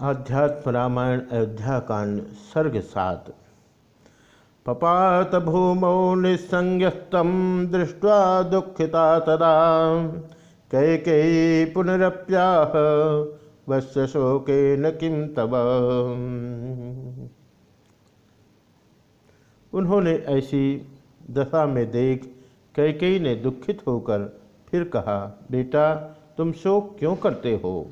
आध्यात्म रामायण अयोध्या कांड, सर्ग सात। पपात भूमौ निस्संगस्तम दृष्ट्वा दुखिता तदा। कैकेयी पुनरप्याह वत्स शोके न किम तब उन्होंने ऐसी दशा में देख कैकेयी ने दुखित होकर फिर कहा, बेटा, तुम शोक क्यों करते हो?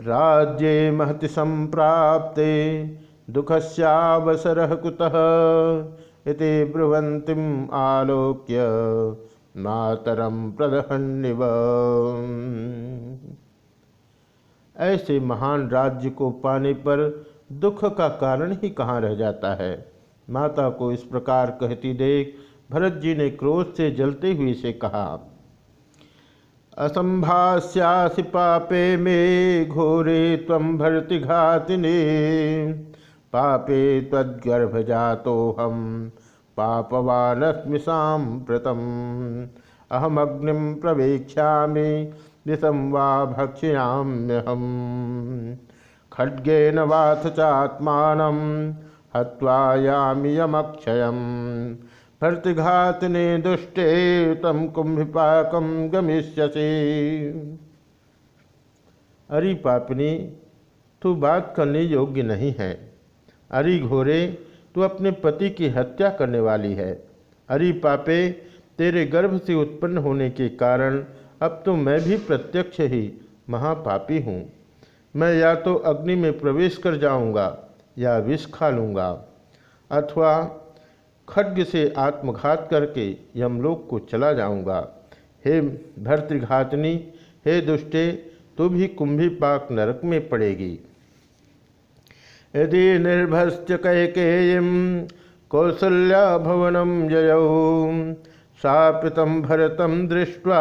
राज्ये महति संप्राप्ते, दुखस्यावसर कुतः? इति ब्रुवंतीम आलोक्य मातरम प्रदहन्निव। ऐसे महान राज्य को पाने पर दुख का कारण ही कहाँ रह जाता है? माता को इस प्रकार कहती देख, भरत जी ने क्रोध से जलते हुए से कहा असंभास्यासि पापे मे घोरे तम भरति घातिने। पापे तद्गर्भ तद्गर्भजातोहम पापवानस्मि साम्प्रतम। अहमग्निम प्रवेक्ष्यामि दिशम वा भक्ष्याम्यहम खड्गेन वाथ चात्मान, हत्वायामि यमक्षयम्। भर्तघातने दुष्टे तम कुंभिपाकम गमिष्यसे। अरे पापनी, तू बात करने योग्य नहीं है। अरे घोरे तू अपने पति की हत्या करने वाली है। अरे पापे, तेरे गर्भ से उत्पन्न होने के कारण अब तो मैं भी प्रत्यक्ष ही महापापी हूँ। मैं या तो अग्नि में प्रवेश कर जाऊँगा या विष खा लूँगा। अथवा खड्ग से आत्मघात करके यमलोक को चला जाऊँगा। हे भर्तृघातनी हे दुष्टे, तू भी कुंभी पाक नरक में पड़ेगी। यदि निर्भस्त कैकेयीम कौसल्या भवनम जयौ सापितम भरतम दृष्ट्वा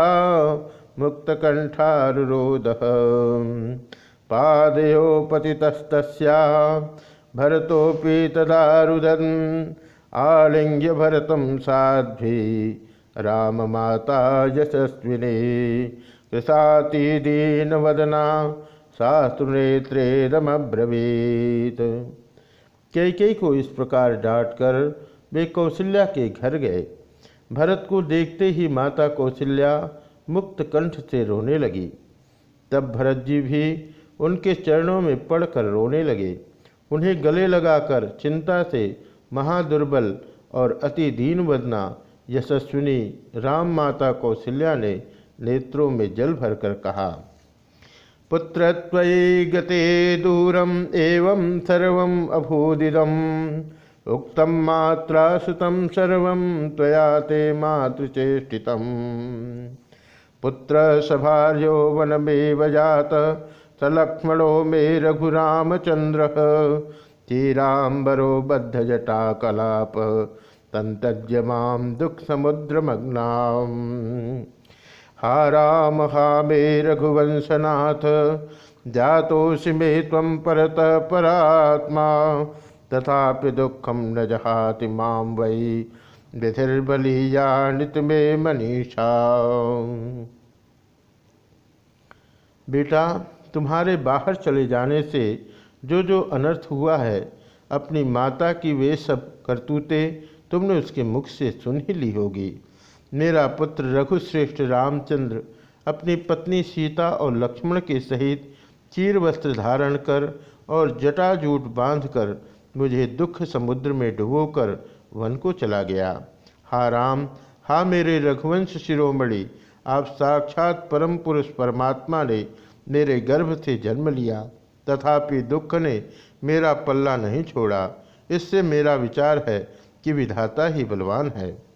मुक्तकंठारुरोध पादयोपतितस्त भरतोपि तदारुदन्। आलिंग्य भरतम साध्वी, राम माता यशस्विनी। कृषाति दीन वदना शास्त्रेत्रेदमब्रवीत कई को इस प्रकार डांटकर वे कौशल्या के घर गए। भरत को देखते ही माता कौशल्या मुक्त कंठ से रोने लगी। तब भरत जी भी उनके चरणों में पड़कर रोने लगे। उन्हें गले लगाकर चिंता से महादुर्बल और अति दीन वदना यशस्विनी राम माता कौशल्या ने नेत्रों में जल भरकर कहा, पुत्र गते दूरम एवं सर्व अभूदिदम उक्तम मात्रा सुतम सर्व त्वया ते मातृचेष्टित पुत्र सभार्यो वनमेव जात, सलक्ष्मणो मे रघुरामचंद्र चीराम्बरो बद्ध जटा कलाप तंतज्य माम दुख समुद्र मग्नाम हा राम हा मे रघुवंशनाथ जातोषि मे तम परत परात्मा, तथापि दुखम न जहाति माम वै विधिर्बलीयानित मे मनीषा। बेटा, तुम्हारे बाहर चले जाने से जो जो अनर्थ हुआ है, अपनी माता की वे सब करतूतें तुमने उसके मुख से सुन ही ली होगी। मेरा पुत्र रघुश्रेष्ठ रामचंद्र अपनी पत्नी सीता और लक्ष्मण के सहित चीर वस्त्र धारण कर और जटाजूट बांधकर मुझे दुख समुद्र में डुबोकर वन को चला गया। हा राम, हा मेरे रघुवंश शिरोमणि, आप साक्षात परम पुरुष परमात्मा ने मेरे गर्भ से जन्म लिया। तथापि दुख ने मेरा पल्ला नहीं छोड़ा। इससे मेरा विचार है कि विधाता ही बलवान है।